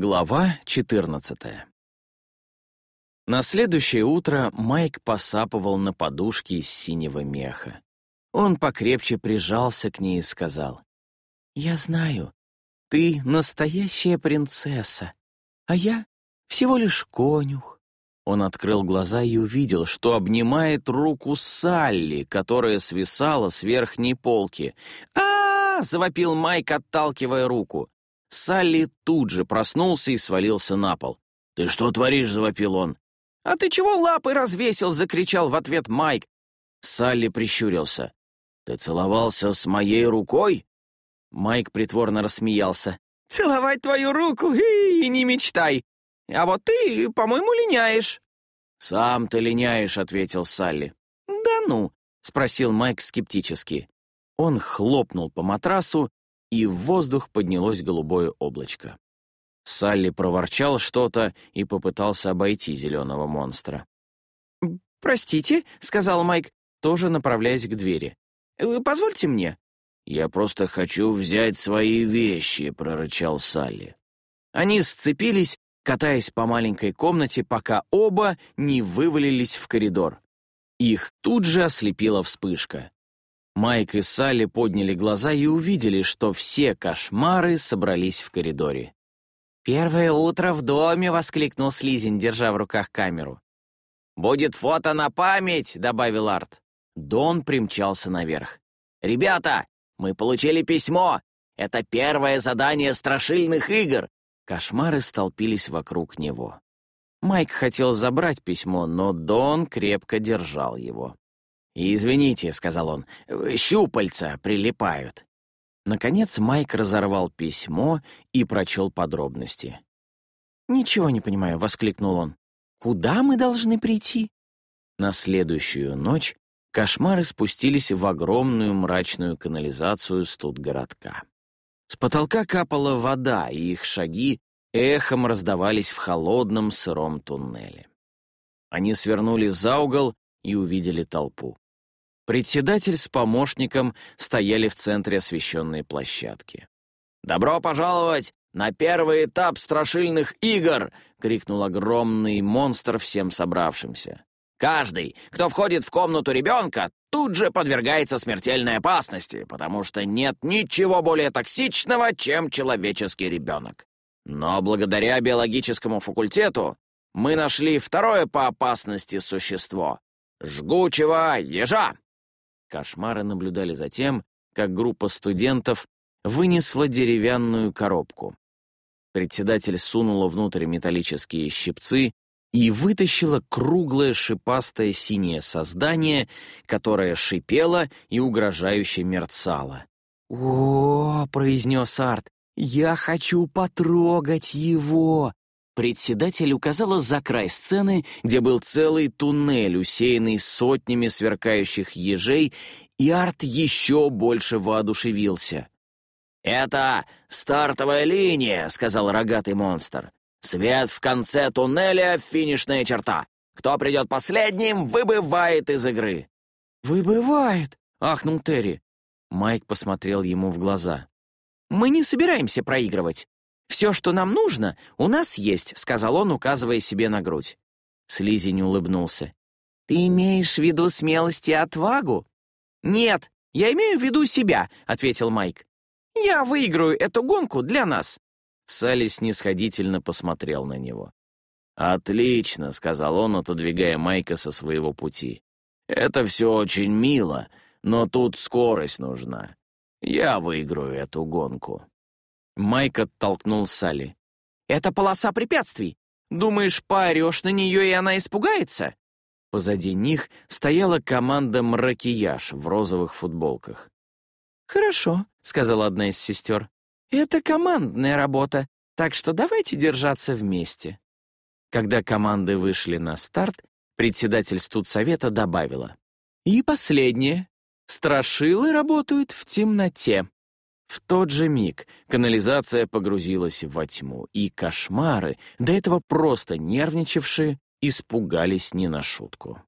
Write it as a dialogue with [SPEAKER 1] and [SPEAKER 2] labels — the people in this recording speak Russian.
[SPEAKER 1] Глава 14 На следующее утро Майк посапывал на подушке из синего меха. Он покрепче прижался к ней и сказал, «Я знаю, ты настоящая принцесса, а я всего лишь конюх». Он открыл глаза и увидел, что обнимает руку Салли, которая свисала с верхней полки. а, -а, -а завопил Майк, отталкивая руку. Салли тут же проснулся и свалился на пол. «Ты что творишь?» — завопил он. «А ты чего лапы развесил?» — закричал в ответ Майк. Салли прищурился. «Ты целовался с моей рукой?» Майк притворно рассмеялся. «Целовать твою руку и, не мечтай. А вот ты, по-моему, линяешь». «Сам ты линяешь», — ответил Салли. «Да ну?» — спросил Майк скептически. Он хлопнул по матрасу и в воздух поднялось голубое облачко. Салли проворчал что-то и попытался обойти зеленого монстра. «Простите», — сказал Майк, тоже направляясь к двери. «Э, «Позвольте мне». «Я просто хочу взять свои вещи», — прорычал Салли. Они сцепились, катаясь по маленькой комнате, пока оба не вывалились в коридор. Их тут же ослепила вспышка. Майк и Салли подняли глаза и увидели, что все кошмары собрались в коридоре. «Первое утро в доме!» — воскликнул Слизень, держа в руках камеру. «Будет фото на память!» — добавил Арт. Дон примчался наверх. «Ребята, мы получили письмо! Это первое задание страшильных игр!» Кошмары столпились вокруг него. Майк хотел забрать письмо, но Дон крепко держал его. «Извините», — сказал он, — «щупальца прилипают». Наконец Майк разорвал письмо и прочел подробности. «Ничего не понимаю», — воскликнул он. «Куда мы должны прийти?» На следующую ночь кошмары спустились в огромную мрачную канализацию студгородка. С потолка капала вода, и их шаги эхом раздавались в холодном сыром туннеле. Они свернули за угол и увидели толпу. Председатель с помощником стояли в центре освещенной площадки. «Добро пожаловать на первый этап страшильных игр!» — крикнул огромный монстр всем собравшимся. «Каждый, кто входит в комнату ребенка, тут же подвергается смертельной опасности, потому что нет ничего более токсичного, чем человеческий ребенок. Но благодаря биологическому факультету мы нашли второе по опасности существо — жгучего ежа. Кошмары наблюдали за тем, как группа студентов вынесла деревянную коробку. Председатель сунула внутрь металлические щипцы и вытащила круглое шипастое синее создание, которое шипело и угрожающе мерцало. «О, — произнес Арт, — я хочу потрогать его!» Председатель указала за край сцены, где был целый туннель, усеянный сотнями сверкающих ежей, и Арт еще больше воодушевился. «Это стартовая линия», — сказал рогатый монстр. «Свет в конце туннеля — финишная черта. Кто придет последним, выбывает из игры». «Выбывает», — ахнул Терри. Майк посмотрел ему в глаза. «Мы не собираемся проигрывать. «Все, что нам нужно, у нас есть», — сказал он, указывая себе на грудь. Слизень улыбнулся. «Ты имеешь в виду смелость и отвагу?» «Нет, я имею в виду себя», — ответил Майк. «Я выиграю эту гонку для нас». Салли снисходительно посмотрел на него. «Отлично», — сказал он, отодвигая Майка со своего пути. «Это все очень мило, но тут скорость нужна. Я выиграю эту гонку». Майк оттолкнул Салли. «Это полоса препятствий. Думаешь, поорешь на нее, и она испугается?» Позади них стояла команда «Мракияж» в розовых футболках. «Хорошо», — сказала одна из сестер. «Это командная работа, так что давайте держаться вместе». Когда команды вышли на старт, председатель студсовета добавила. «И последнее. Страшилы работают в темноте». В тот же миг канализация погрузилась во тьму, и кошмары, до этого просто нервничавшие, испугались не на шутку.